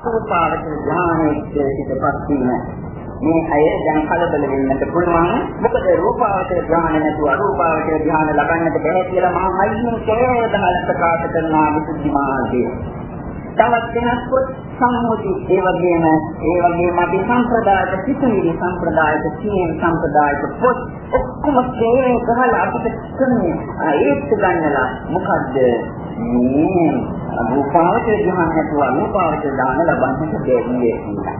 රූපාවචර ඥානයේ සිටපත් වීම. මේ අය දැන් කලබල වෙන්නට පුළුවන්. මොකද රූපාවචර ඥාන නැතුව අරූපාවචර ඥාන ලබන්නට බැහැ කියලා මම අයින් කේවදහල් ප්‍රකාශ කරනවා විසුද්ධි මාර්ගයේ තවත් වෙනස් කොට සම්මුති ඒ වගේම ඒ වගේම අපි සම්ප්‍රදායක සිතුවිලි සම්ප්‍රදායක සීන සම්ප්‍රදායක පොත් ඔක්කොම තේරෙන්න කරලා අපිට කරන්නේ ඒත් ගන්නලා. මොකද්ද? මේ රූපාවචර ධ්‍යාන නැතුව අනුපාවචර ධ්‍යාන ලබන්නට බැහැ කියලා.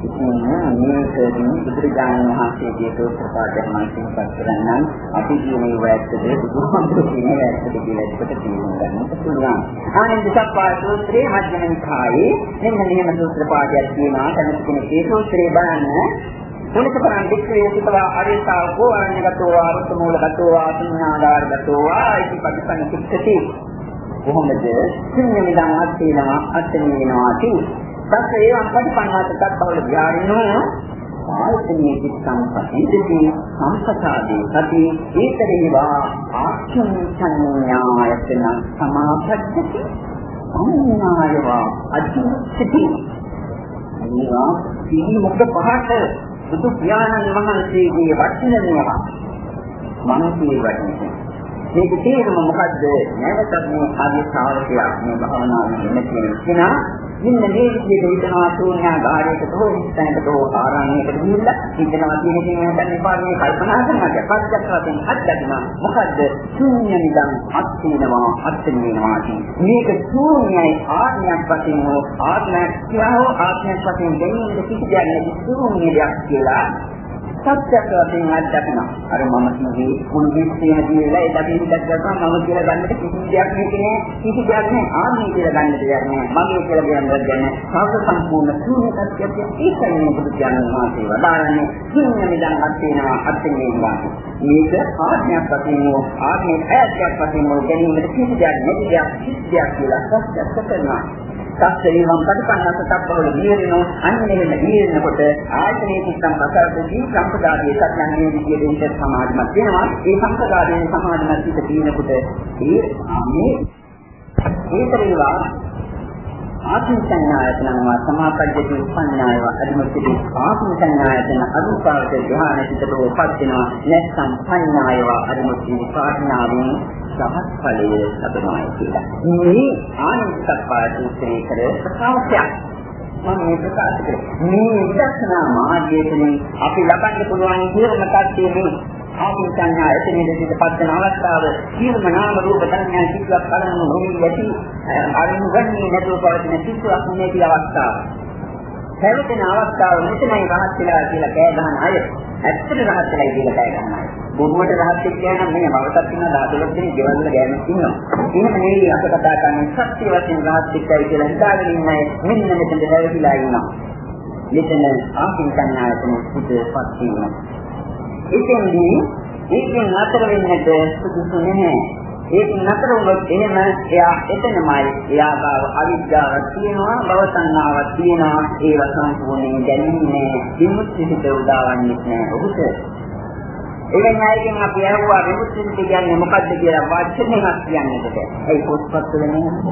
මේකදී බුදුරජාණන් වහන්සේගේ ප්‍රකාශයක් මම සිහිපත් කරන්නම් අපි කියන්නේ වැත්තද බුදුහාමුදුරු කියන්නේ වැත්තද කියලා එකට තේරුම් ගන්නට පුළුවන්. ආනන්ද සප්පාය සූත්‍රයේ මධ්‍යම නිකායේ මෙන්න මෙහෙම සූත්‍ර පාඩයක් තියෙනවා. කෙනෙක් කෙනෙක් සූත්‍රේ බලන්න මොනිකතරන් වික්‍රේ සිතවා අරිතාවකෝ අරණ්‍යගතෝ ආරුත් මූලගතෝ ආත්මනාදාරගතෝ ආයිති පටිසං කිච්චති කොහොමද? සින්නමිදන් අත්තිනවා අත්තිනවා තියෙන්නේ තත් ඒවම් පටිපන්නාතත් බවල විහාරිනෝ ආයතනයේ චිත්තංපතිදී සම්පසාදී සති ඒතරේවා ආක්ෂණ සංඥායතන සමාපද්දති අන්නායවා අදිස්සිති මේවා සිහි මුක්ත පහට බුදු පියාණන් වහන්සේගේ වචන මේවා. මනසේ වචනේ. මේක තේරුම මොකද්ද? නැවතත් මේ ආදී ශ්‍රාවකයා මේ භාවනාවේ ඉන්න කෙනා මෙන්න මේ විදිහට හිතනවා ශූන්‍යාකාරයකට හෝ හිතනකට හෝ ආරණ්‍යයකට ගිහිල්ලා හිතනවා කියන දේ දැන් පාරේ කල්පනා කරනවා. පස්සක්වතින් අත්දැකීම මොකද්ද? ශූන්‍ය නිදන් අත්ිනවා අත්ිනවා මේක ශූන්‍යයි ආත්මයක් වශයෙන් හෝ ආත්මයක් කියලා හෝ ආත්මයක් වශයෙන් දෙන්නේ කිසි දෙයක් නැති ශූන්‍ය දෙයක් කියලා සත්‍යයක් වශයෙන් අත්දකිනවා. අර මම කිව්වේ මුළු විශ්වයම කියලා ඒ දකින්න දැක්කම මම කියලා ගන්නට කිසි දෙයක් නෙකේ කිසි දෙයක් නෑ ආත්මය කියලා ගන්නට දෙයක් නෑ මගේ කියලා ගන්නට දෙයක් නෑ. සාර්ථක සම්පූර්ණ ශූන්‍ය සත්‍යයක් ඒකයි මොකද කියන්නේ මාසේ වදාරන්නේ ශූන්‍ය නිදන් අත්ේනවා අත්ේනවා. මේක ආත්මයක් වශයෙන් හෝ ආත්මයක් ඇත්තක් වශයෙන් හෝ ගැනීමට කිසි දෙයක් නැති දෙයක් කිසි දෙයක් කියලා සත්‍යයක් කරනවා. සත්‍යයෙන් පරිපන්නස තත්වවල නිරෙනෝ අන්න එහෙම නිරෙනකොට ආයතනයේ සිස්ටම් පසරදී සම්පදායේ සත්‍යන්නේ විදියට ඉන්න සමාධිමත් වෙනවා. ඒ සම්පදායේ සමාධිමත් පිට තියෙනකොට ඒ මේ ඒතරේවා ආත්ම සංඥායතනවා සමාපජ්ජති උපන්නායව අදිමුක්ති ආත්ම සංඥායතන අනුපාත ධ්‍යාන සිතතෝ පත් වෙනවා නැත්නම් සංඥායව අදිමුක්ති පාඨනාවෙන් සමත් ඵලය ලැබෙනවා කියලා. මේ ආනිසත්පාදූත්‍රේ කර ප්‍රකාශයක්. මම මේ ප්‍රකාශ කරේ. මේ විදර්ශනා මාර්ගයෙන් අපි ලබන්න පුළුවන් සියලුම තත්ත්වයේ ආපු සංඥා එතනදී සිටපත් වෙන අවස්ථාව සියලුම නාම රූප ධර්මයන් කිසිවක් කරන්න නොවි යටි අරිනුගන්නේ නැතුව පවතින කිසිවක් නැති අවස්ථාව. හැවටෙන අවස්ථාව මෙතනයි රහත් වෙලා කියලා කෑ ගහන අය ඇත්තට රහත් වෙලා කියලා කෑ ගහන අය. බොරුවට රහත් වෙච්චා නම් මේ මවටත් ඉන්න 12 දෙනෙක් ගෙවල් වල ගෑනුත් ඉන්නවා. එහෙම නෙවෙයි අප කතා කරන්නේ සත්‍ය වශයෙන් රහත් වෙච්චයි කියලා හිතාගෙන ඉන්න අය මෙන්න මෙතන හැවටිලා ඉන්නවා. මෙතන ආකින් සංඥායතන සුදුපත් වීම. එතෙන්දී ඒකෙන් අතර වෙන්නට සුදුසු නැහැ. ඒක නතර වුණොත් එහෙම එයා එතනමයි එයා බව අවිද්‍යාවක් තියෙනවා භව සංනාවක් තියෙනවා. ඒව සම්පූර්ණයෙන් දැනෙන්නේ විමුක්ති හිත උදාවන්නේ නැහැ. ඔහුට. ඒකෙන් ආයෙත් අපි අහුවා විමුක්ති හිත කියන්නේ මොකද්ද කියලා වචනයක් කියන්නේද ඒ පොත්පත් වල නේද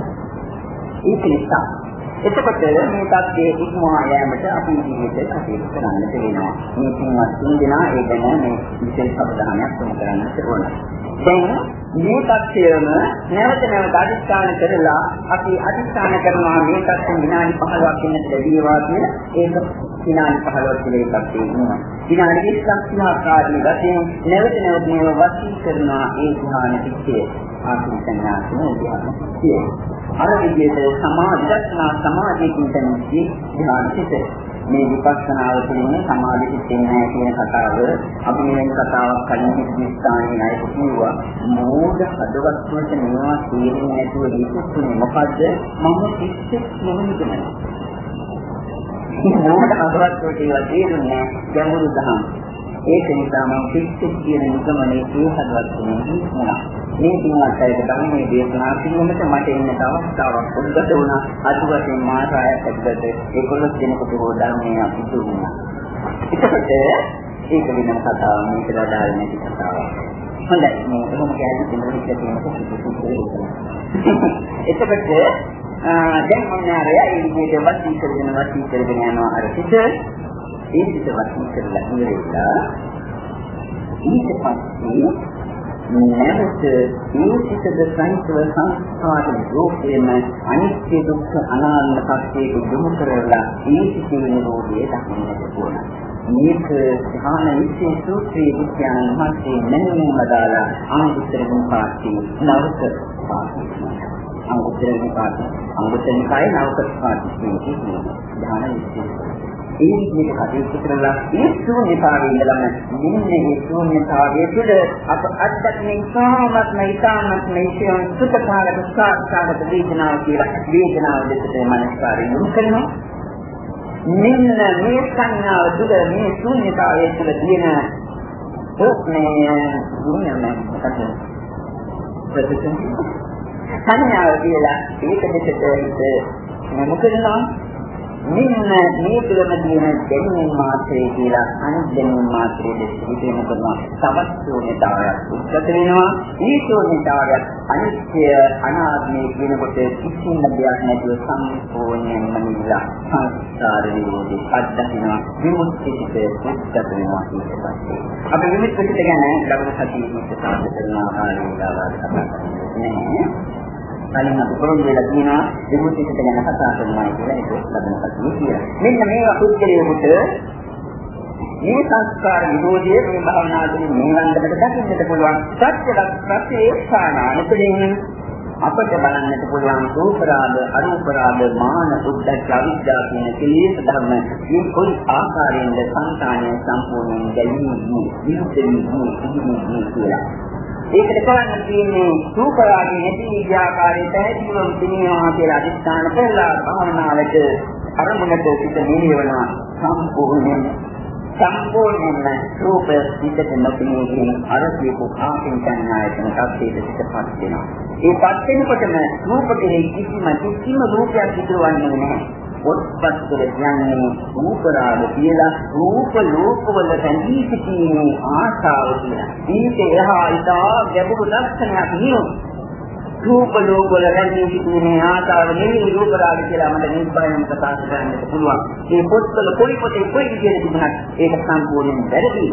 ඒක නිසා එතකොට මේ தත්යේ ඉක්මවා යෑමට අපි ජීවිතේ කටයුතු කරන්න වෙනවා. මේ තුන්වත් තුන් දෙනා ඒ ගැන මේ විශේෂ අවධානයක් යොමු කරන්න ඕන. දැන් මේ தත්යේම නැවත නැවත අධිෂ්ඨාන කරලා අපි අධිෂ්ඨාන කරනවා මේ தත්යෙන් විනාඩි 15ක් වෙනට ලැබීවා කියලා ඒක විනාඩි 15ක් තුළ එකක් තියෙනවා. විනාඩි 20ක් ආකාරයෙන් වශයෙන් නැවත නැවත මේව වශී කරනවා ඒ ධ්‍යාන පිටියේ ආසන්න කරනවා කියන එක. අර විදිහට සමාධිදස්නා සමාධියකින් තමයි ධ්‍යාන පිටේ මේ විපස්සනාව කියන්නේ සමාධි සිතෙන්නේ නැහැ කියන කතාව අපි මේ කතාවක් කලින් කිසි ස්ථානයේ අය කිව්වා. මෝඩ හදවත් වලට මේවා තේරෙන්නේ නැතුව හිතුනේ මොකද්ද? මම කිසිත් නොවෙන්නේ. මෝඩ හදවත් වලට ඒවා තේරෙන්නේ ගැඹුරු දහම්. ඒක නිසා මම පිස්සෙක් කියන නිගමනයේ ඒ හදවත් වෙනවා වුණා. මේ තුනක් අයට ධර්මයේ දේශනා කිරීමට මට එන්නට අවස්ථාවක් උද්ගත වුණා. අද වශයෙන් මාසායක් ඇතුළත 11 දිනකට හෝ ධර්මයේ අපිට වුණා. එතකොට ඒක වෙනම කතාවක් මේකට අදාළ නැති කතාවක්. හොඳයි මේ කොහොම කියන්නේ දෙන්න කියලා තියෙනකොට එතකොට දැන් මොන ආරය ඒ විදිහට වස්තු කරගෙන වස්තු කරගෙන යනවා අර සිත ඒ සිත වස්තු කරලා ඉවරලා ඊට පස්සේ නැවත මේ සිතද සංස්ව සංස්කාර රූපේම අනිත්‍ය දුක්ඛ අනාත්ම සත්‍යයේ යොමු කරලා ඒ සිතේ නිරෝධය දක්වන්නට ඕන. මේක ධ්‍යාන විශ්ේ සූත්‍රයේ විද්‍යාන මහත්මේ මෙන්න මදාලා අනුත්තර මුපාටි නවක පාඨය. අංගුත්තර නිපාත අංගුත්තර නිකායේ නවක පාඨය කියන්නේ ධ්‍යාන විශ්ේ ඒ විදිහට කටයුතු කරලා ඒ ශූන්‍යතාවයේ ඉඳලම මෙන්න මේ ශූන්‍යතාවයේ තුළ අප අත්දැකීම් සාමත්ම ඉතාමත්ම ඉතින් සුඛකාරක සාක්ෂාත් වේදනාව කියලා වේදනාව දෙකට මනස්කාරය යොමු කරනවා. මෙන්න මේ සංඥාව තුළ මේ ශූන්‍යතාවයේ තුළ තියෙන ඕක්නේ ගුණයම මොකක්ද සංඥාව කියලා ඒක දෙකට මොකදනවා මෙන්න මේ තුළම තියෙන දැනීම මාත්‍රේ කියලා අනිත් දැනීම මාත්‍රේ දෙකේම කරනවා තවත් ශූන්‍යතාවයක් උද්ගත වෙනවා. මේ ශූන්‍යතාවයක් අනිත්‍ය අනාත්මය කියනකොට කිසිම දෙයක් නැතුව සම්පූර්ණයෙන්ම නිවිලා සංස්කාර විරෝධී අත්දකිනවා විමුක්තියට උද්ගත වෙනවා ඊට පස්සේ අපි විමුක්තියට ගැන ලබන සතියේ මුත් සාධක කරන ආකාරය දාලා කතා කරන්නේ කලින් අපි පොරොන්දු වෙලා තියෙනවා විමුක්තියට ගැන කතා කරනවා කියලා ඒක ලබන කතිය කියලා. මෙන්න මේවා පුද්ගලයෙකුට මේ සංස්කාර විරෝධයේ මේ භාවනාවකින් මේ වන්දනකට දකින්නට පුළුවන්. සත්‍යවත් ප්‍රත්‍යේ ස්ථානානුකලින් අපට බලන්නට පුළුවන් රූපරාග අරූපරාග මාන උද්දච්ච අවිද්‍යාව කියන කෙලෙස් ධර්ම මේ කොයි ආකාරයෙන්ද සංකාණය සම්පූර්ණයෙන් ගැලී විමුක්තිය කියලා. ඒකට කරන්න තියෙන්නේ සූපරාගේ නැති විද්‍යාකාරයේ පැහැදිලිවම තියනවා කියලා අධිෂ්ඨාන කරලා භාවනාවට අරමුණට සිට නිවෙනවා සම්පූර්ණයෙන් සම්පූර්ණයෙන්ම රූප සිතට නොපෙනීගෙන අර කියපු ආකින් සංඥායතන tattete සිටපත් වෙනවා. ඒ පත් වෙනකොටම රූප කෙරෙහි කිසිම කිසිම රූපයක් ඉදවන්නේ නැහැ. පොත්පත් වල කියන්නේ රූපරාග කියලා රූප ලෝකවල රැඳී සිටීමේ ආශාව කියලා. මේක එහා ඉතා ගැඹුරු ලක්ෂණයක් නෙවෙයි. රූප ලෝකවල රැඳී සිටීමේ ආශාව නෙවෙයි රූපරාග කියලා මට නිබ්බයන් ප්‍රකාශ කරන්නට පුළුවන්. මේ පොත්වල පොඩි පොතේ කොයි විදිහට තිබුණත් ඒක සම්පූර්ණයෙන් වැරදි.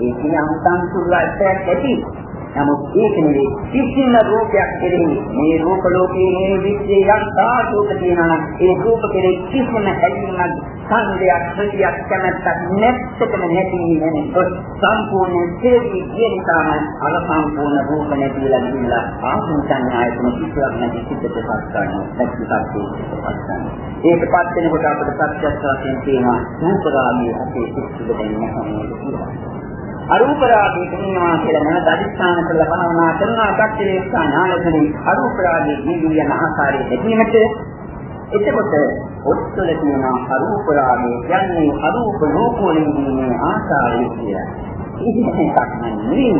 ඒ කියන්නේ අන්තං සුල්ලයිටයක් ඇති. නමුත් ඒක නෙවෙයි කිසිම රූපයක් කෙරෙහි මේ රූප ලෝකයේ මේ විශ්වයේ යම් සාධුක තියෙනවා ඒ රූප කෙරෙහි කිසිම ඇලීමක් සංදයක් ප්‍රතියක් කැමැත්තක් නැත්තටම නැති වෙනකොට සම්පූර්ණ සේවි කියනකම අර සම්පූර්ණ රූප නැතිලා ගිහිල්ලා ආසන සංඥායතන කිසිවක් නැති සිද්දට පත් ගන්නවා සත්‍යපත් පත් ඒකපත් වෙනකොට අපිට සත්‍යස්ස වශයෙන් තියෙනවා රූප රාගයේ අපේ සිත් දෙන්න හැමෝටම කියලා. අරූප රාගයේ තියෙනවා කියලා මම අධිස්ථාන කරලා භාවනා කරනවා කච්චේස්ථා ඥානතුලින් අරූප රාගයේ ජීවි යන ආකාරය දැකීමට එතකොට ඔස්සල තියෙන අරූප රාගය කියන්නේ අරූප රූපවලින් දිනේ ආකාරය කියලා. ඉතින් එකක් නෙවෙයි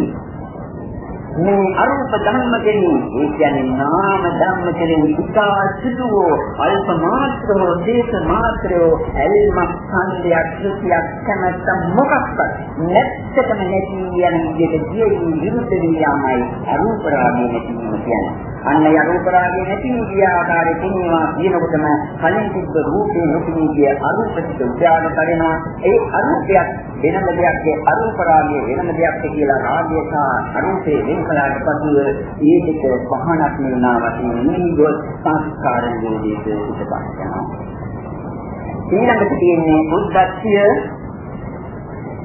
මේ අරූප ධර්ම කෙරෙහි ඒ කියන්නේ නාම ධර්ම කෙරෙහි ඉතා සිදුවෝ අල්ප මාත්‍රෝ දේශ මාත්‍රෝ ඇල්මක් සංදයක් ත්‍ෘතියක් කැමැත්ත මොකක්වත් නැත්තටම නැති යන විදිහට ජීවි විරුද්ධ වියාමයි අරූප රාගය නැති කියන්නේ. අන්න යරූප රාගය නැති විදිය ආකාරයේ තියෙනවා කියනකොටම කලින් තිබ්බ රූපේ නොපෙනී ගිය අරූප සිත උද්‍යාන කරනවා ඒ අරූපයක් වෙනම දෙයක් ඒ අරූප රාගය වෙනම දෙයක් කියලා රාගය සහ අරූපේ වෙන කළාට පසුව ඒකට පහනක් නෙවනා වශයෙන් නිගොස් සංස්කාර යෝගීට පිටපත් යනවා. ඊළඟට තියෙන්නේ බුද්ධත්වය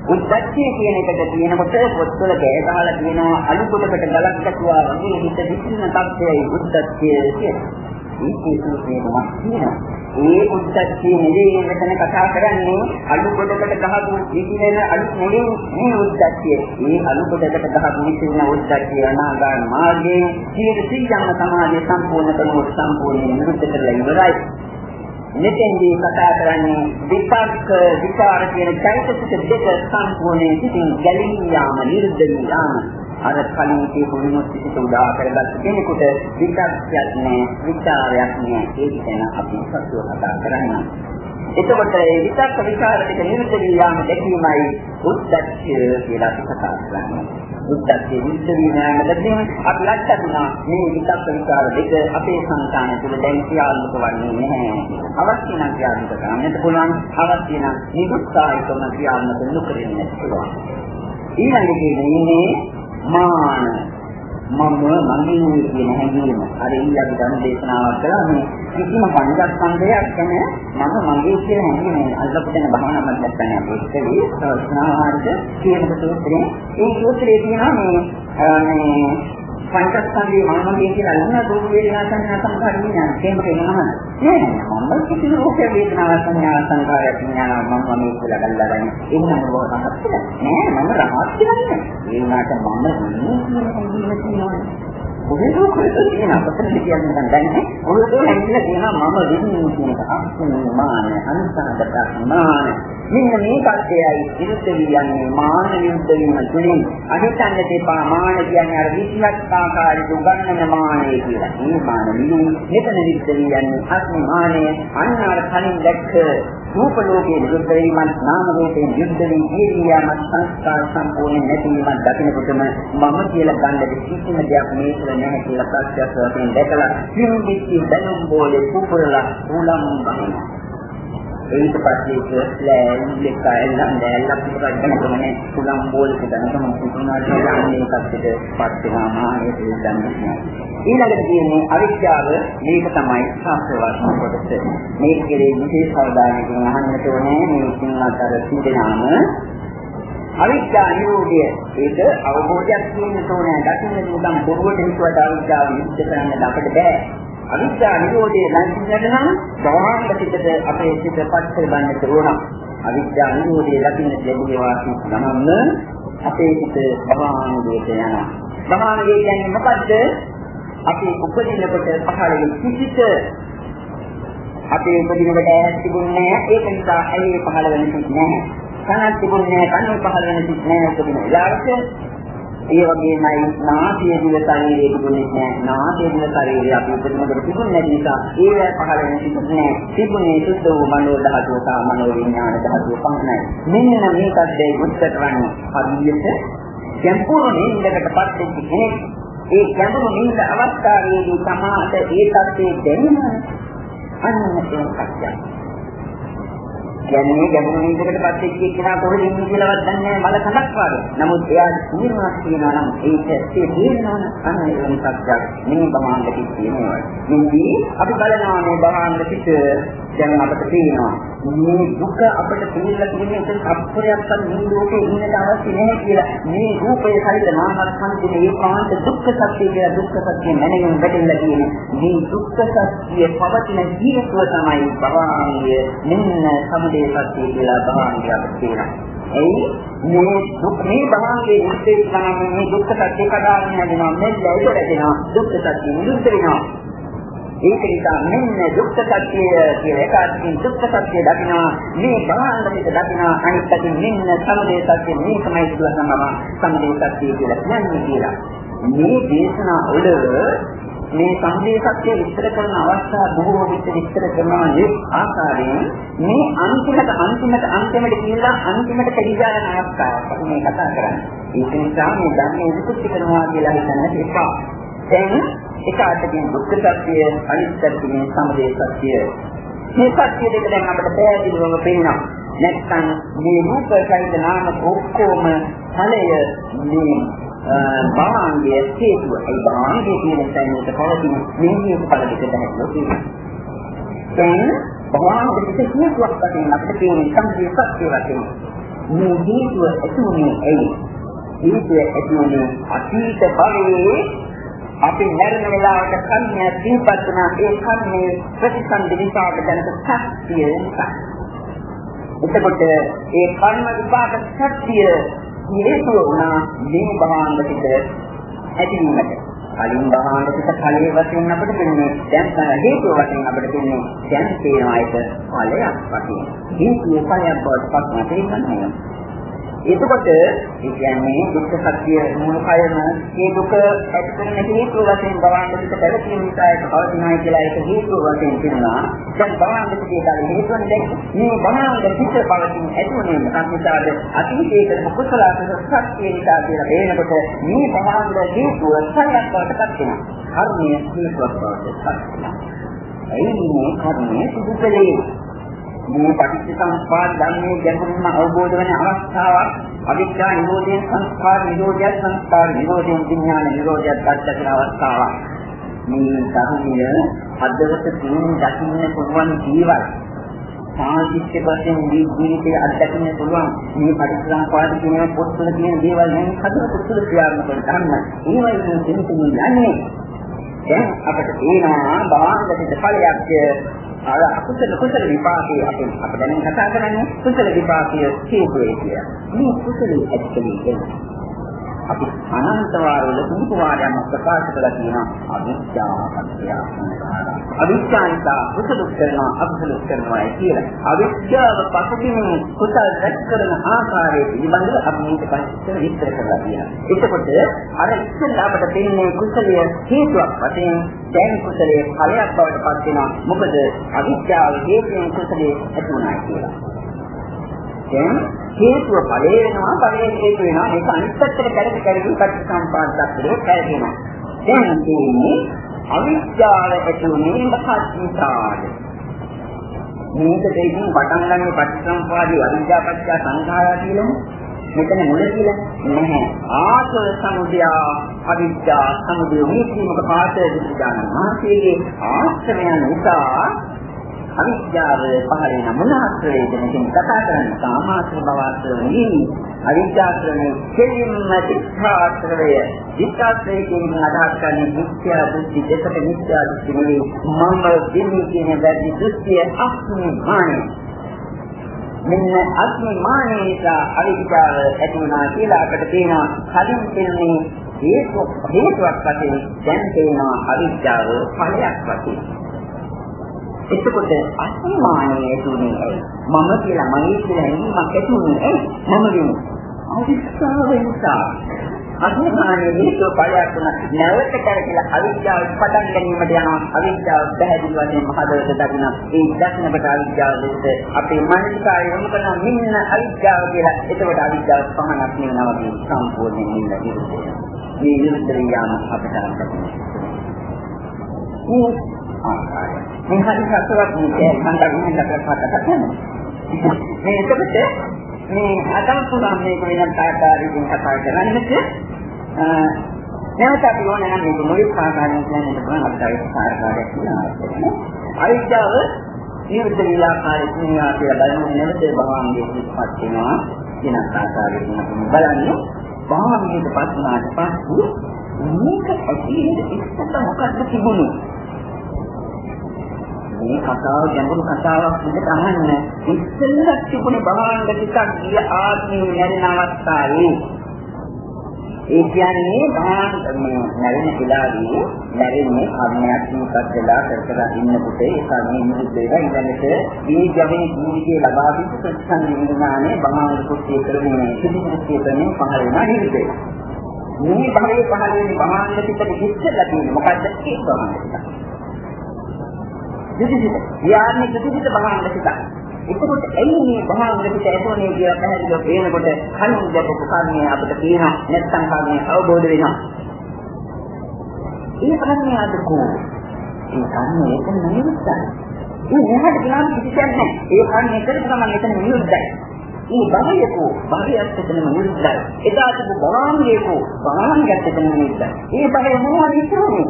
උද්දච්චය කියන එකට තියෙනකොට පොත්වල කෑ ගහලා තියෙනවා අලු කොටකට ගලක් ගැටුවා වගේ හිත විසිරෙන තත්ත්වයයි උද්දච්චය කියන්නේ. මේකේ සූත්‍රයේම තියෙනවා. ඒ උද්දච්චය නෙවෙයි මෙතන කතා කරන්නේ අලු කොටකට ගහපු විසිරෙන අලු නෙවෙයි මේ උද්දච්චය. මේ අලු කොටකට ගහපු විසිරෙන උද්දච්චය අනාගාම මාර්ගයේ 100%ක්ම සමාධිය සම්පූර්ණ කරනකොට සම්පූර්ණයෙන් නිරුද්ධ කරලා ඉවරයි. මෙතෙන්දී කතා කරන්නේ විපාක විචාර කියන චෛතසික දෙක සම්පූර්ණයෙන් සිටින් ගැලී යාම නිරුද්ධ යාම අර කලින් කියපු විමුක්තියට උදා කරගත්ත කෙනෙකුට විචක්ෂයක් නෑ විචාරයක් නෑ. ඒක ගැන අපි සතුව කතා කරන්නේ එතකොට ඒ විතක්ක විචාර දෙක නිරුද්ධ වී යාම දැකීමයි උද්දච්චය කියලා කතා කරන්නේ. උද්දච්චය නිරුද්ධ වී යාම දැකීම අපි ලක්ෂණා මේ විතක්ක විචාර දෙක අපේ සංකාන තුළ දැන් ක්‍රියාත්මක වන්නේ නැහැ. අවශ්‍ය නම් ක්‍රියාත්මක කරන්නට පුළුවන්. අවශ්‍ය නම් නිරුත්සාහිකව ක්‍රියාත්මක නොකරන්නට පුළුවන්. ඊළඟට ඉන්නේ මාන මම මගේ කියන හැඟීම. අර ඊ අපි ධර්ම දේශනාවක් කළා මේ කිසිම පංචස්කන්ධයක් ගැන මම මගේ කියන හැඟීම අල්ලපුටන භාවනා මතක් නැහැ. ඒකේ සෝස්නාහාරද කියන සූත්‍රයේ ඒ සූත්‍රයේ තියෙනවා මේ මේ පංචස්කන්ධේ මනෝමය කියලා නේද රූප වේදනා සංඥා සංකාර විඥාන කියන කෙනාම නෑ මම කිසි රූප වේදනා සංඥා සංකාර විඥාන මම මේ කියලා ගල්ලාගෙන එන්නම බවකට නෑ මම රහත් කියන්නේ ඒ වුණාට මම කියන්නේ කොහෙද කොහෙද කියන අපතේ කියන්නේ නැහැ. කොහෙද හැංගිලා කියනවා මම විඳින්න කියන අස්මාන අනුසාරකට මාන. මෙන්න මේ කර්තයයි විරුද්ධ වියන්නේ මාන විරුද්ධ වීම තුළින් අහිතන්න දෙපා මාන කියන්නේ අර විශ්ලක් ආකාරයට උගන්නන මානය කියලා. මේ මාන නිලුම් මෙතන විරුද්ධ වියන්නේ අස්මානය අන්න අර කලින් දැක්ක රූප ලෝකයේ විරුද්ධ වීමත් නාම රූපයේ විරුද්ධ වීම කියලාම සංස්කාර සම්පූර්ණ නැතිවීමත් දකිනකොටම මම කියලා ගන්න කිසිම දෙයක් මේ තුළ නැහැ කියලා ප්‍රත්‍යක්ෂ වශයෙන් දැකලා සිංහිච්චි දැනුම් බෝලේ කුපුරලා උලම් බහිනවා. ඊට පස්සේ ස්ලෑන් දෙක එල්ලම් දැල්ලක් පිටපත් ගන්නකමනේ උලම් බෝලේ දනකම පුතුනාට යන්නේ කප්පිට පත් වෙනවා ඒක දන්නේ. ඊළඟට තියෙන්නේ අවිද්‍යාව මේක තමයි ශාස්ත්‍රවාදී කොටස. මේක කෙරේ විශේෂ අවධානයකින් අහන්නට ඕනේ මේ සිංහතර සිදෙනාම අවිද්‍යා නිරෝධය ඒක අවබෝධයක් තියෙන්න ඕනේ. දකින්න උදම් බොරුවට හිතුවට අවිද්‍යාව නිරුද්ධ කරන්න අපිට බෑ. අවිද්‍යා නිරෝධයේ ලංකින්නට නම් සෝවාන් පිටට අපේ සිත පත් කරගන්නට ඕන. අවිද්‍යා නිරෝධයේ ලකින්න ලැබුණේ වාසී ගමන්න අපේ සිත භවආනුදේට යනවා. භවආනුදේ කියන්නේ මොකද්ද? අපි උපදිනකොට පහළ වෙන කිසිත අපේ උපදිනකොට ඈත් තිබුණේ නැහැ. ඒක නිසා ඇයි පහළ වෙන්නේ නැහැ. කනක් තිබුණේ නැහැ, කන පහළ වෙන සිත් නැහැ උපදින වෙලාවට ඒ වගේමයි නාසය දිව ශරීරයේ තිබුණේ නැහැ. නාසය දිව ශරීරය අපි උපදිනකොට තිබුණේ නැති නිසා ඒවැ පහළ වෙන සිත් නැහැ. තිබුණේ සුද්ධ වූ මනෝ ධාතුව සහ මනෝ විඥාන ධාතුව පමණයි. මෙන්න මේකත් දෙයි උත්තර කරන්නේ හරියට ගැඹුරු නින්දකටපත් වෙච්ච කෙනෙක් ඒ ගැඹුරු නින්ද අවස්ථාවේදී සමාත ඒ තත්ත්වයේ දැනෙනවා. අන්න ඒක සත්‍යයි. කියන්නේ ගැඹුරු නිදකට පත් වෙච්ච කෙනා කොහෙද ඉන්නේ කියලාවත් දන්නේ නැහැ මල කඩක් වගේ. නමුත් එයා තීරණයක් තියනවා නම් ඒක ඇත්තේ තේරෙනවා නම් අන්න ඒක නිසාක් මේ බමාංග පිට කියනවා. මෙදී අපි බලනවා මේ බමාංග පිට දැන් අපිට පේනවා. මේ දුක අපිට පිළිලා තියෙන එක අප්‍රයත්න මේ ලෝකේ ඉන්නට අවශ්‍ය නැහැ කියලා. මේ රූපයේ සහිත නාමස්කන්ධයේ ඒකාන්ත දුක්ඛ සත්‍ය කියලා දුක්ඛ සත්‍ය මැනගෙන වැටෙලා තියෙන මේ දුක්ඛ සත්‍ය පවතින ජීවිතය තමයි බවාංගය. මෙන්න සමුදය සත්‍ය කියලා බවාංගය අපිට තියෙනවා. එයි මේ දුක් මේ භවංගේ මුත්තේ තමයි මේ දුක්ඛ සත්‍ය කඩාගෙන යනවා මෙන්න ඒක රැදෙනවා දුක්ඛ සත්‍ය නිරුද්ධ වෙනවා ඒක නිසා මෙන්න දුක්ඛ සත්‍ය කියලා එකාකින් දුක්ඛ සත්‍ය දකිනවා. මේ බාහිරිත දකිනවා. අනිත් පැත්තෙන් මෙන්න සමුදය සත්‍ය මේකමයි කියලා තමයි සමුදය සත්‍ය කියලා කියන්නේ කියලා. මේ දේශනා වල මේ සම්මේ සත්‍ය විස්තර කරන අවස්ථා බොහෝ විට විස්තර කරනවා මේ ආකාරයෙන් මේ අන්තිමට අන්තිමට අන්තිමට කියලා අන්තිමට පරිජාන අවස්ථාවක් අපි මේ කතා කරන්නේ. ඒක නිසා මේ ධර්මයේ විකෘති කරනවා කියලා හිතන්න එපා. දැන් එක අතකින් දුක්ඛ සත්‍ය අනිත් පැත්තකින් සමුදය සත්‍ය මේ සත්‍ය දෙක දැන් අපිට පැහැදිලිවම පේනවා නැත්නම් මේ රූප සහිත නාම ඔක්කොම ඵලය මේ භාංගයේ හේතුව. ඒ භාංගයේ කියන තැනට පවතින මේ හේතු ඵල දෙක දැක්වෙලා තියෙනවා දැන් භාංගයේ හේතුවක් වශයෙන් අපිට පේන සම්පූර්ණ සත්‍ය වශයෙන් මේ හේතුව ඇතුළේ ඇයි? හේතුව ඇතුළේ අතීත භවයේ අපි මරණ වෙලාවට කර්මය දීපත් වන ඒ කර්මයේ ප්‍රතිසන්දි විපාක දැනට ශක්තිය නිසා. එතකොට ඒ කර්ම විපාක ශක්තිය හේතුව වුණා මේ භවංග පිට ඇතිවීමට. කලින් භවංග පිට කලයේ වශයෙන් අපිට දෙන්නේ දැන් හේතුව වශයෙන් අපිට දෙන්නේ දැන් තේනවා ඒක ඵලයක් වශයෙන්. හේතුව ඵලයක් බවට පත් නැතේ එතකොට ඒ කියන්නේ දුක්ඛ සත්‍ය මූල කයම මේ දුක ඇතිවෙන හේතු වශයෙන් භවංග පිට පැවතීම නිසා ඒක පවතිනයි කියලා ඒක හේතු වශයෙන් කියනවා. දැන් භවංග පිටේ කාලේ හේතුවනේ දැන් මේ භවංග පිට පවතින ඇතුළේ සම්පූර්ණ අතීතයේ කුසල සත්‍ය නිසා කියලා වෙනකොට මේ භවංග හේතුව සංයක් බවට පත් වෙනවා. කර්මය හේතුවක් බවට පත් වෙනවා. එයි මේ කර්මය සිදු කළේ මේ පටිච්චසමුප්පාද ධර්මයේ ගැඹුරින්ම අවබෝධ වෙන අවස්ථාවක් අවිද්‍යා නිරෝධයෙන් සංස්කාර නිරෝධය සංස්කාර නිරෝධයෙන් විඥාන නිරෝධය දක්වන අවස්ථාවක්. මේ ධර්මය අදවත තුන් දකින්න පුළුවන් ජීවත් සාහිත්‍ය වශයෙන් ජීවිතයේ අත්දකින්න පුළුවන්. මේ පටිච්චසමුප්පාද කියන පොත්වල තියෙන දේවල් නම් හදන පොත්වල ක්‍රියාත්මක කරන ධර්ම ඒවයින් දෙන්නේ යන්නේ දැන් අපිට තේනවා බාහිර ඵලයක් අර අකුසල කුසල විපාකයේ අපි අප දැන් කතා කරන්නේ කුසල විපාකයේ හේතුවේ කියලා. මේ කුසලයේ ඇත්තේ අපි අනන්ත වාරවල කුණු වාරයක් ප්‍රකාශ කරලා තියෙනවා අවිද්‍යාවත්‍ය අවිද්‍යානිකා කුසල කරනවා අකුසල කරනවා කියලා. අවිද්‍යාව පසුබිම කුසල රැස් කරන ආකාරය පිළිබඳව අපි මේක පස්සේ විස්තර කරලා තියෙනවා. එතකොට අර ඉස්සෙල්ලා අපට දෙන්නේ කුසලයේ හේතුවක් වශයෙන් දැන් කුසලයේ ඵලයක් බවට පත් වෙනවා. මොකද අවිද්‍යාව හේතුවෙන් කුසලයේ ඇති වුණා කියලා. දැන් හේතුව ඵලය වෙනවා ඵලයෙන් හේතු වෙනවා. මේක අනිත් පැත්තට කැරකි කැරකි පටිච්චසමුපාද දක්වලේ කැරකෙනවා. දැන් තියෙන්නේ අවිද්‍යාව ඇතුළේ මහත්තාද මේක දෙකින් පටන් ගන්න පටිච්චසමුපාදේ අවිද්‍යාපත්‍ය සංඛාරා කියලා. මෙතන මුල කියලා? නැහැ. ආසව සමුදය අවිද්‍යා සමුදය. මේ කීමක පාඩේ විද්‍යාන මාසයේ ආශ්‍රමයන් නිසා අවිද්‍යාව පහළ වෙන මොනවාද කියන කතා කරන්නේ සාමාත්‍ර බවාත්‍රණී අවිද්‍යාත්‍රණේ කෙලින්ම දික්ඛාත්‍රණය දික්ඛාත්‍රණය කියන අදහස් කරන්නේ මිත්‍යා දෘෂ්ටි දෙකට මිත්‍යා දෘෂ්ටි නෙවෙයි. මම දෙන්නේ කියන දැඩි දෘෂ්ටිය අස්මිමානයි මෙන්න අස්මිමානය නිසා අවිද්‍යාව ඇති වුණා කියලා අපිට තේනවා කලින් තේන්නේ හේතු හේතුවක් වශයෙන් දැන් තේනවා අවිද්‍යාව ඵලයක් වශයෙන්. එතකොට අසමානයේ තුනේ ඇයි? මම කියලා මගේ කියලා හැඟීමක් ඇති වුණේ ඇයි? මම වෙන්නේ. අවිස්සාව නිසා. අසමානයේ හේතු ඵලයක් වුණා. නැවත කරකලා අවිද්‍යාව පටන් ගැනීමට යනවා. අවිද්‍යාව පැහැදිලි වශයෙන් මහදවස දකින්න. ඒ දක්නකට අවිද්‍යාව දෙස අපේ මනසකාරය යොමු කරන මෙන්න අවිද්‍යාව කියලා. එතකොට අවිද්‍යාව පහනක් නෙවෙනවා වගේ සම්පූර්ණයෙන් ඉන්න විරුද්ධය. මේ විරුද්ධ යාම අපට අරගෙන. ආකාරය. මේ හරි සතුටක් නේ මම ගන්න කතා කරන්නේ. මේ එතකොට මේ අතම පුළුවන් මේක වෙන ආකාරයකින් කතා කරන්නට නැවත අපි ඕන නම් මේක මොකක් ආකාරයෙන් කියන්නද බලන්න අපිට ඒක ආකාරයක් තියෙනවා. අවිද්‍යාව නිරුද්ධ විලාකාරයේ තියෙනවා කියලා බලන්නේ නැවත භවංගයේ පිටපත් වෙනවා කියන ආකාරයෙන් අපි බලන්නේ භවංගයේ පස්නාට පස්සේ මේක ඇතුලේ ඉස්සත මොකක්ද තිබුණේ මේ කතාව ගැඹුරු කතාවක් විදිහට අහන්න. ඉස්සෙල්ලා තිබුණ බහාංග ටිකක් ගිය ආත්මේ නැරෙන අවස්ථාවේ. ඒ කියන්නේ බහාංග මේ නැරෙන පිළාදී නැරෙන්නේ කර්මයක් මේකත් වෙලා කර කර ඉන්නකොට ඒ කර්මයේ නිරුද්ධ වෙලා ඊළඟට මේ ජීවිතේ ජීවිතේ ලබා දීපු ප්‍රතිසංවිධානයේ බහාංග කුස්සිය කරගෙන පිළිසිරිය කරමින් පහළ වෙනා නිරුද්ධ මේ භවයේ පහළ වෙන බහාංග ටිකට ඉස්සෙල්ලා තියෙන්නේ මොකද්ද? ඒ බහාංග ටික. දුසිත. යාන්නේ දුසිත භාවන සිත. එතකොට එන්නේ මේ භාවන සිත ඇතුළේ කියලා පැහැදිලිව පේනකොට කලින් දැකපු කර්මය අපිට පේනවා නැත්නම් කර්මය අවබෝධ වෙනවා. ඒ කර්මය අදකෝ. ඒ කර්මය එතන නිරුද්ධයි. ඒ නැහැට ගියාම කිසියක් නැහැ. ඒ කර්මය කරේ තමයි එතන නිරුද්ධයි. මේ භවයකෝ භවයත් එතන නිරුද්ධයි. එදා තිබු භවංගයකෝ භවංගයත් එතන නිරුද්ධයි. ඒ භවය මොනවද ඉතුරුනේ?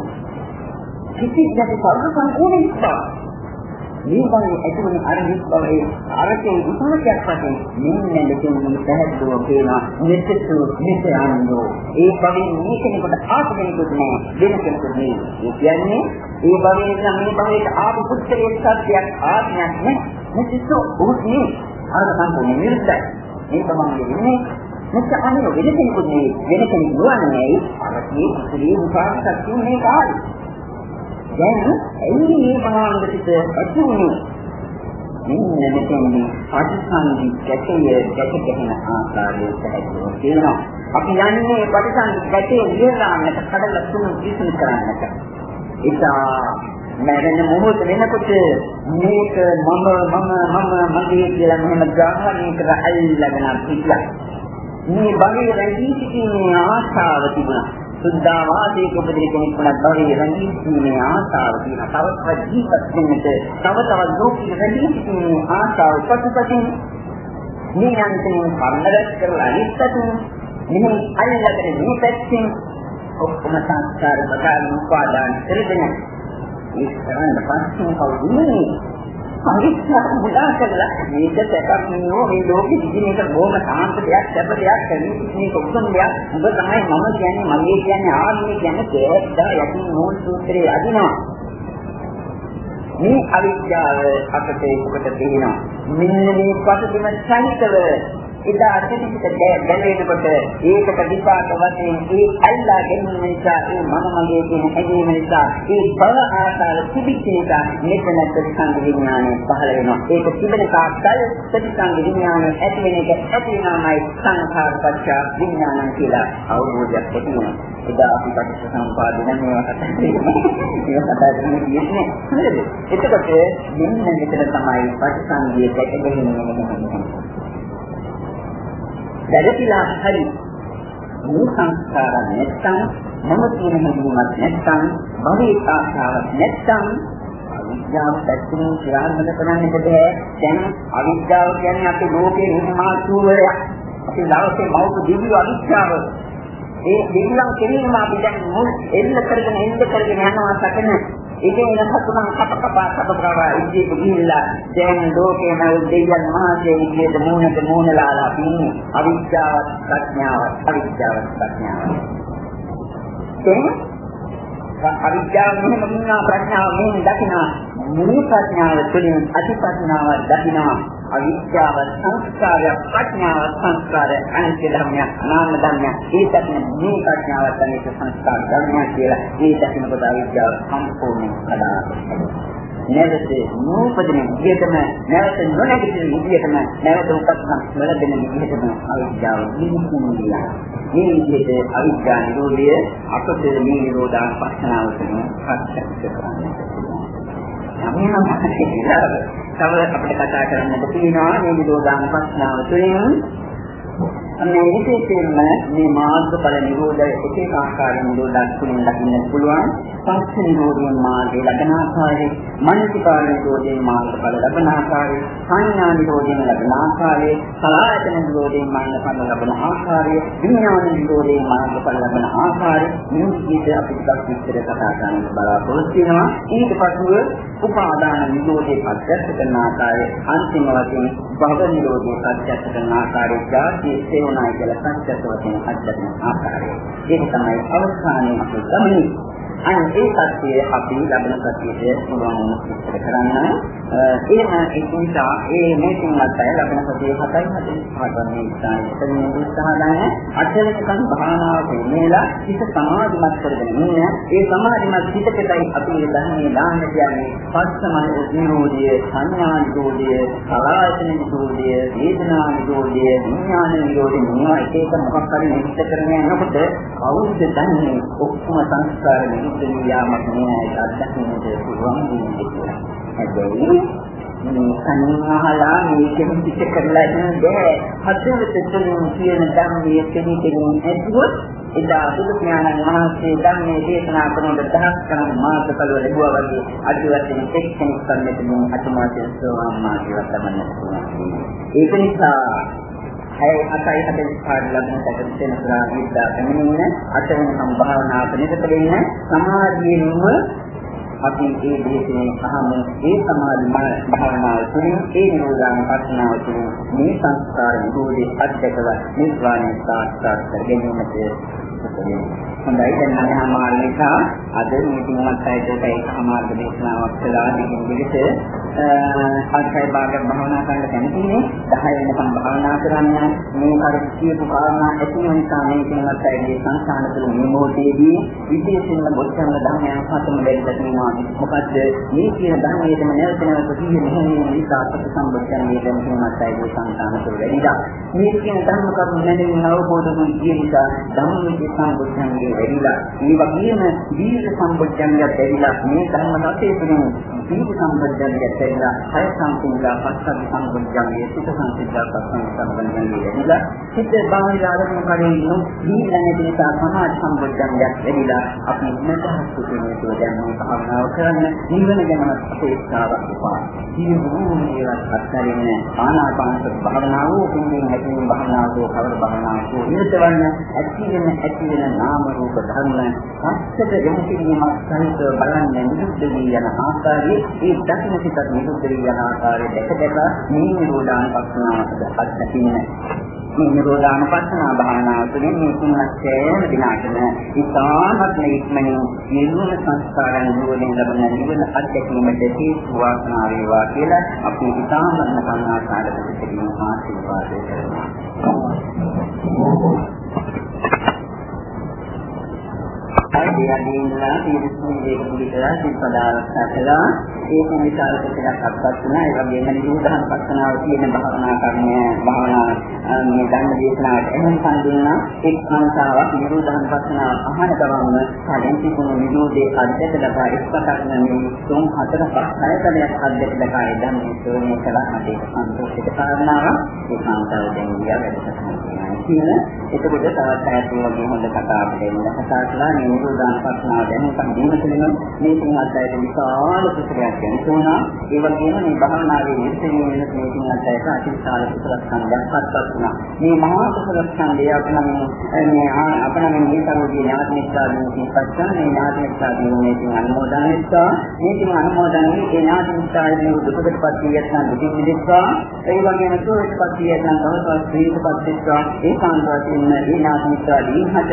කිසිත් නැති සර්ව සම්පූර්ණ නිසා මේ වගේ ඇතිවන අර නිස්බවයේ අරකේ විපාකයක් වශයෙන් මෙන්න මෙතන මේ පැහැදිලිව පේනවා මෙතෙතු මෙතනෝ ඒ භවයේ මේ කෙනෙකුට ආත්මෙකුත් නෑ වෙන කෙනෙකුත් නෑ ඒ කියන්නේ ඒ භවයේ නම් මේ භවයට ආපු පුත්‍රයේ සත්‍යයක් ආත්මයක් නෑ මෙතෙතු උන්නේ අර සම්පූර්ණ නිර්දයි මේ තමයි ඉන්නේ මෙච්ච අනිව වෙන කෙනෙකුත් නෙවෙයි. වෙන කෙනෙක් නොවන්නේ. අරකේ කුසලයේ විපාක සත්‍ය මේ කාලේ. දැන් ඇයි මේ භාංග පිට ඇති වුනේ? මෙන්න මෙතෙන්දී පටිසන්ධි ගැටය ගැට ගැහෙන ආකාරය පැහැදිලිව තියෙනවා. අපි යන්නේ පටිසන්ධි ගැටේ නිරාන්නට කඩලා තුන විසඳ කරන්නට. ඒසා මරණ මොහොත වෙනකොට මේක මම මම මම මගේ කියලා මෙහෙම ග්‍රහණය කර අල්ලගෙන පිටලා මේ භවයේ රැඳී සිටීමේ ආශාව තිබුණා. සුද්ධා වාසයේ උපදින කෙනෙක් වුණත් භවයේ රැඳී සිටීමේ ආශාව තියෙනවා. තවත් ජීවත් වෙන්නට, තව තවත් ලෝකෙ රැඳී සිටීමේ ආශාව පසුපසින් මේ යන්තමින් කර්මරස් කරලා අනිත්‍යතුන් මෙහි අල්ලගෙන මේ පැත්තෙන් ඔක්කොම සංස්කාර බදාගෙන උපාදාන කරගෙන ඒ කරන්න පස්සෙන් කවුරුනේ අනිත්‍යක මුලා කරලා මේක සැපක් නෙවෙයි මේ ලෝකෙ ඉදින එක බොහොම සාන්ත දෙයක් සැප දෙයක් කන්නේ මේක උතුම් දෙයක්. ඔබ තමයි මම කියන්නේ මගේ කියන්නේ ආත්මය කියන්නේ තේරෙද්දා යකින් නෝල් සූත්‍රයේ අදිනවා. මේ අවිද්‍යාව අපට ඒකට තේිනවා මෙන්න මේ පසුබිම සහිතව එදා අතිපිට දැනෙනකොට ඒකට විපාක වශයෙන් ඒ අල්ලා ගැනීම නිසා ඒ මම මගේ කියන හැඟීම නිසා ඒ බව ආකාර තිබිච්ච නිසා මෙතන ප්‍රතිසංග විඥානය පහළ වෙනවා. ඒක තිබෙන කාක්කල් ප්‍රතිසංග විඥානය ඇති වෙන එක ඇති වෙනාමයි සංඛාරපච්ච විඥානං කියලා අවබෝධයක් ඇති වෙනවා. එදා අපි පටිච්ච සම්පාදනය මේවා කතා කරන්නේ. මේවා කතා කරන්නේ හරිද? එතකොට මෙන්න මෙතන තමයි පටිසංගිය දැකගැනීම දැඩිලා හරි මේ සංස්කාර නැත්තම් මම කියන හැඟීමක් නැත්තම් භවී ආශාවක් නැත්තම් අවිද්‍යාව පැත්තෙන් ක්‍රියාත්මක කරන්නට බෑ. දැන් අවිද්‍යාව කියන්නේ අපේ ලෝකේ නිර්මාතෘවරයක් අපි දවසේ මවපු දිව්‍ය අවිද්‍යාව. ඒ දෙවියන් කෙනෙක්ම අපි දැන් මුල් එල්ල කරගෙන එන්න කරගෙන යනවා සැකන ඒකේ වෙන සතුටන් කපකපා කපකපා ඉන්නේ ගිහිල්ලා දැන් ලෝකේම දෙවියන් මහසේ විදියට මූණට මූණලාලා ඉන්නේ අවිද්‍යාවත් ප්‍රඥාවත් අවිද්‍යාවත් ප්‍රඥාවත්. දැන් අවිද්‍යාව මෙහෙම ඉන්නා ප්‍රඥාව මෙහෙම දකිනා මුනි ප්‍රඥාව තුළින් අතිපඥාව දකිනා අවිද්‍යාව සංස්කාරය ප්‍රඥාව සංස්කාරය අනිත්‍ය ධර්මය අනාත්ම ධර්මය ඒ දකින මේ ප්‍රඥාවත් අනිත්‍ය සංස්කාර ධර්මය කියලා. ඒ දකිනකොට අවිද්‍යාව සම්පූර්ණයෙන් කඩාවැටෙනවා. නැවත නූපදින විදිහටම නැවත නොනැගිටින විදිහටම නැවත උපත්න වලදෙන විදිහටම අවිද්‍යාව නිමුණියා මේ විදිහට අවිද්‍යා නිරෝධය අපට මේ නිරෝධා පස්සනාව තුළ ප්‍රත්‍යක්ෂ කරන්නට පුළුවන්. තව අපිට කතා කරන්නට තියෙනවා මේ නිරෝධාන ප්‍රශ්නාව තුළින් මේ විශේෂයෙන්ම මේ මාර්ගඵල නිරෝධය එක එක ආකාරයෙන් නිරෝධයක් තුළින් දකින්න පුළුවන්. පස්ස නිරෝධයෙන් මාර්ගය ලබන ආකාරය, මනසිකාර නිරෝධයෙන් මාර්ගඵල ලබන ආකාරය, සංඥා නිරෝධයෙන් ලබන ආකාරය, සලආයතන නිරෝධයෙන් මාර්ගඵල ලබන ආකාරය, විඥාන නිරෝධයෙන් මාර්ගඵල ලබන ආකාරය, මේ විදිහට අපි ටිකක් විස්තර කතා කරන්න බලාපොරොත්තු වෙනවා. ඊට පසුව උපාදාන නිරෝධයේ පත්‍යස්ස කරන ආකාරය, අන්තිම වශයෙන් භව නිරෝධයේ පත්‍යස්ස කරන ආකාරය, ජාතියේ වුණා කියලා සංකල්ප වශයෙන් අත්දැකීම ආකාරය. ඒක තමයි අවසානයේ අපි ගමනේ. අන්න ඒ සත්‍යය අපි ලබන සත්‍යයේ පුළුවන් විස්තර කරන්න. එහෙම ඒ නිසා ඒ මේ තුන්වත් අය ලබන සත්‍යයේ 7යි 45 වන ස්ථානයේ උත්සාහ ගන්න අටවෙනිකන් භාවනාව දෙන්නේලා හිත සමාධිමත් කරගෙන ඉන්න. ඒ සමාධිමත් හිතකටයි අපි දන්නේ දාන්න කියන්නේ පස්සමයි නිරෝධය, සංඥා නිරෝධය, සලආයතන නිරෝධය, වේදනා නිරෝධය, විඥාන නිරෝධය මේවා එක එක මොකක් හරි නිශ්චය කරගෙන යනකොට කවුරුද දන්නේ ඔක්කොම සංස්කාර නිරුද්ධ යාමක් නෑ අත්දකින්නට පුළුවන් වෙන්නේ. හැබැයි මේ සංහාලා මේකෙන් පිට කරලා ඉන්න බෑ. හතරට තුන කියන ධර්මයේ කෙනෙකුගෙන් ඇදුවොත් එදා බුදු ඥානන් වහන්සේ ධර්මයේ දේශනා කරන දහස් ගණන් මාර්ගඵල ලැබුවා වගේ අද වශයෙන් එක් කෙනෙක් සම්මත මේ අතුමාගේ සෝවාන් මාර්ගය තමයි පුළුවන්. ඒක නිසා ඇයි අතයි හදේ පාඩ ලබන තැන සෙනසුරා විද්‍යා පැමිණෙන අතෙන් සම්භාවනාවට නිරත වෙන්න සමාධියෙන්ම අපි ඒ දේශනේ අහමු ඒ සමාධි භාවනාව තුළින් ඒ නිරෝධාන පස්නාව තුළින් මේ සංස්කාර නිරෝධයේ අධ්‍යක්ෂව නිර්වාණය සාක්ෂාත් කර ගැනීමට හොඳයි දැන් අදහමාල් නිසා අද මේ තුන්වත් අයට ඒකමාර්ග දේශනාවක් කළා. දිගින් දිගට පස්සේ භාගයක් භාවනා කරන්න කැමතිනේ. 10 වෙනකම් භාවනා කරන්න මේ කර කියපු කාරණා ඇති වෙන නිසා මේ කෙනවත් ඇගේ සංසාන තුළ නිමෝතේදී විශේෂයෙන්ම බොච්චංග ධර්මයන් හතම දෙන්න තියෙනවා මොකද මේ කියන ධර්මයේම නැවත නැවත කියන්නේ නැහැ නිසා සත්‍ය සම්බුද්ධන්නේ දැන් කෙනවත් ඇගේ සංසාන තුළ වැඩිලා. මේ කියන ධර්ම කරුණු නැදෙන අවබෝධ වූ නිසා ධම්මවිචේ සම්බුද්ධන්නේ වැඩිලා. ඒ වගේම දීර්ඝ සම්බුද්ධන්නේ වැඩිලා මේ ධර්ම රසය තුළින් දීර්ඝ සම්බුද්ධන්නේ වැඩිලා හය සම්පූර්ණ පස්සක් සම්බුද්ධන්නේ සුඛ සංසිද්ධා පස්සක් සම්බුද්ධන්නේ වැඩිලා සිත බාහිර ආරම්භ කරගෙන දීලා නැති නිසා සමාජ සම්බුද්ධන්නේ වැඩිලා අපි මෙතහස් සිටිනේ දැන් මේ භාවනාව කරන්න නිවන ගැන අපේක්ෂාවක් උපා. ජීවුනේ ඒවත් අත්හැරින්න ආනාපාන භාවනාව පින්දින් හැදෙන භාවනාව කවර භාවනාවක් නිරතවන්න ඇති වෙන ඇති වෙන නාම රූප ධර්ම පස්සට යොමු කිරීමක් සහිත බලන්නේ නිරුද්ධ වී යන ආකාරයේ ඒ දකින්න සිතත් නිරුද්ධ වී යන ආකාරය දැක දැක මේ නිරෝධාන පස්සනාවට අත්දකින්න මේ නිරෝධානුපස්සනා භාවනාව තුළින් මේ තුන්වැත්තේම දිනාටම ඉතාමත් ඉක්මනින් නිර්මල සංස්කාරයන් නුවණින් ලබන නිවන අත්දැකීමට හේතු වාසනා වේවා කියලා අපි ඉතාමත් කන්නාසාරට පිළිගන්න ආශිර්වාද කරනවා. ආයතනයන්ලා තීරස්තුන් දෙක පිළිතලා සිපදාරක්ෂා කළා ඒක නිසා ටිකක් අත්පත් වුණා ඒ වගේම නිරෝධහන් පස්සනාව කියන භාවනා කර්මය භාවනා මේ ධර්ම දේශනාවට එහෙම සම්දුණා එක් සංසාවක් නිරෝධහන් පස්සනාව අහන ගමන්ම කලින් තිබුණු නිරෝධයේ අධ්‍යත ලබා එක්පතක් මේ තුන් හතර පහ හයකලයක් අධ්‍යත ලබා එදන් මේ ශ්‍රවණය කළා අපේ සන්තෝෂිත කාරණාවක් ඒ සංසාර දැන් ගියා වැඩසටහන කියන එතකොට තවත් හැටි වගේ හොඳ කතාවක් දෙන්න කතා කළා. නිරෝධහන් පස්සනාව දැන් සම්දීන පිළිම මේ තුන් අධ්‍යයන විශාල පුස්තකයක් ගැනතුණා ඒ වගේම මේ භාවනාවේ නිර්තේ වෙන මේ තුන් අධ්‍යයන අතිශාල පුස්තක සංග්‍රහපත්පත් වුණා. මේ මහා පුස්තක සංග්‍රහය අපනම් මේ අපනම් මේ තරෝගේ ඥාතිනිස්සාදී පස්සන මේ ඥාතිනිස්සාදී මේ තුන් අනුමෝදනෙත්තා මේ තුන් අනුමෝදන්නේ ඒ ඥාතිනිස්සාදී දුකටපත් වියත්න දුකින් මිදෙත්වා ඒ වගේම සුවයටපත් වියත්න තවතවත් ප්‍රීතපත් වෙත්වා ඒ කාන්තාවකින් මේ ඥාතිනිස්සාදී හට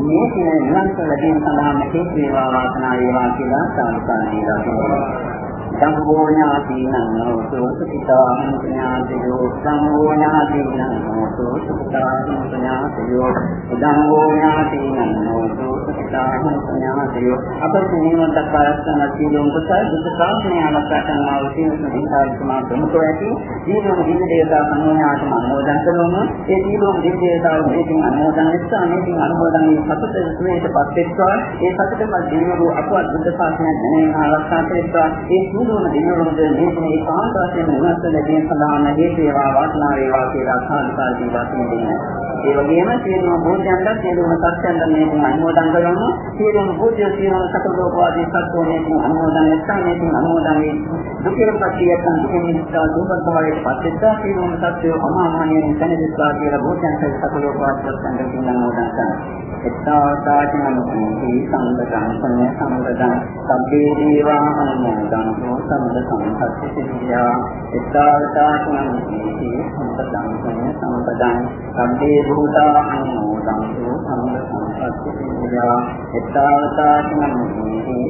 මේ කියන නිවන්ත ලැබීම සඳහා හේතු වේවා වාසනාව වේවා කියලා සාදුකාර දීලා තියෙනවා සම්මෝ ඥාතිනං නෝතු සුඛිතා ඥාතියෝ සම්මෝ ඥාතිනං නෝතු සුඛිතා ඥාතියෝ උදංගෝ ඥාතිනං නෝතු සුඛිතා ඥාතියෝ අපට නිවනට පාරස්සන සීලොන් කුසල බුද්ධ ශාසනය ආරක්ෂා කරනවා කියන සංකල්පනා ප්‍රමුඛ ඇති සීලොන් දිව්‍ය දේවතා සම්මෝඥාතම අනුමෝදන් කරනම ඒ සීලොන් දිව්‍ය දේවතාව මේකින් අනුමෝදන් වෙච්චා මේකින් අනුමෝදන් වී සතුට සුවේටපත් වෙච්චා ඒ සතුටම දිනවරු අපවත් බුද්ධ ශාසනය දැනෙන ආරක්ෂා කරේවා ඒ සියලුම දෙවියන්ට මේ ඒකාන්ත වශයෙන් උනත් ලැබීම සඳහා හේතු වේවා වාසනාව වේවා කියලා සාදුකාර දීලා තියෙනවා. ඒ වගේම සියලුම භූතයන්ට සියලුම සත්‍යයන්ට මේක අනුමෝදන් කරනවා. සියලුම භූතය සියලුම සතරෝපවාදී සත්‍යෝ මේක අනුමෝදන් නැත්නම් මේක අනුමෝදන් වේ. දුකෙන් පස්සියයන් දුකෙන් නිසා දුකට භවයට පස්සෙත්තා සියලුම සත්‍යෝ අමාමහණයෙන් දැනෙත්වා කියලා භූතයන්ට සතරෝපවාදී සත්‍යයන්ට අනුමෝදන් කරනවා. එත්තාතාචනං සම්පතං සම්ය සම්පතං සබ්බේ දේවා අනුමෝදන්තු සම්ද සම්පත්ති සිද්ධා එත්තාතාචනං සම්පතං සම්ය සම්පතං සබ්බේ භූතා අනුමෝදන්තු සම්ද සම්පත්ති සිද්ධා එත්තාතාචනං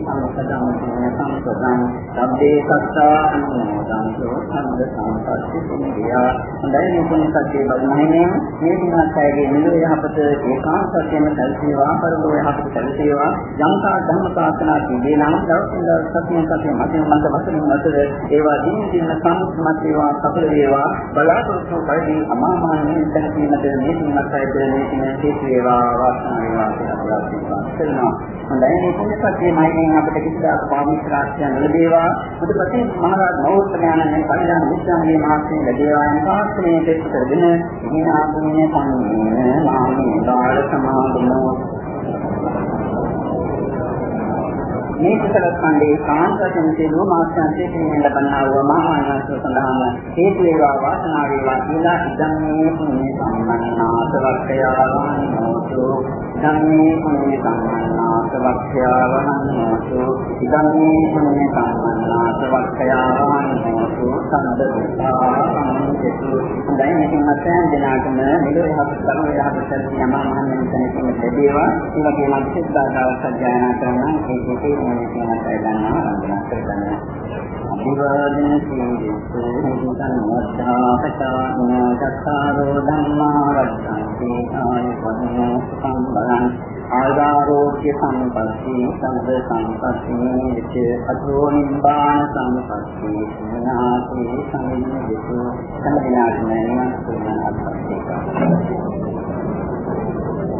සම්පතං සම්ය සම්පතං සබ්බේ සත්තා අනුමෝදන්තු සම්ද සම්පත්ති සිද්ධා හොඳයි මේ පුණ්‍ය සත්‍යය බලන්නේ මේ දිනහත්යේ නිලෝ යහපත ඒකාන්ත වශයෙන් සැලසේවා පරිලෝය යහපත සැලසේවා යම්කා ධර්ම ප්‍රාර්ථනා කිදී නම් දවසින් දවස් සතියෙන් සතිය මතින් මත වශයෙන් මතද ඒවා දින දින සම්මුත් වේවා සඵල වේවා බලාපොරොත්තු පරිදි අමාමානයෙන් දැකීමට මේ තුන්වත්යි දෙන්නේ කියන හේතු වේවා වාසනාව වේවා කියලා ප්‍රාර්ථනා කරනවා හොඳයි මේ පුණ්‍යපත්යේ මයින් අපිට කිසිදාක පාවිච්චි ලැබේවා බුදුපති මහරහත් මෞර්තමයන්ගේ පරිණාම විශ්වාමයේ මහත්මිය ලැබේවා යන ප්‍රාර්ථනාවෙන් දෙස් කරගෙන මේ ආත්මීය සම්මේලන මාමේ බාල සමාගමෝ මේ කුසල ඛණ්ඩේ කාන්තයෙන් සිදුව මාත්‍යන්තයේ පිළිගෙන ලබන්නා වූ මහානාස සඳහාම හේතු වේවා වාසනාව වේවා කියලා ඉදන්නේ පුණ්‍ය සම්මන්නාසවක්ඛයාවන් නෝතු ධම්මේ පුණ්‍ය සම්මන්නාසවක්ඛයාවන් නෝතු ඉදන්නේ පුණ්‍ය සම්මන්නාසවක්ඛයාවන් නෝතු සම්දත්තා දෙතු හොඳයි මේකෙන් අත්යන් දෙනාටම මෙලොව යහපත් කර්ම යහපත් සත්‍ය යමා මහන්නේ කෙනෙක් ලැබේවා ඒ වගේම සිද්ධාතාවක් සත්‍යයනා කරන ඒකේ මේ කියන අය ගන්නවා වන්දනා කරගන්නවා අභිවාදන සීලසෝ හුතං වද්ධාපතාන චක්කාරෝ ධම්මා වද්ධන්ති ආය වදනෝ සම්බලං ආදාරෝග්‍ය සම්පatti සම්බ සම්පatti විච අතෝ නිබ්බාන සම්පatti නාති සමිඤ්ඤිතු සම්දිනාත්මය නිවන් සුවන අත්පත්තික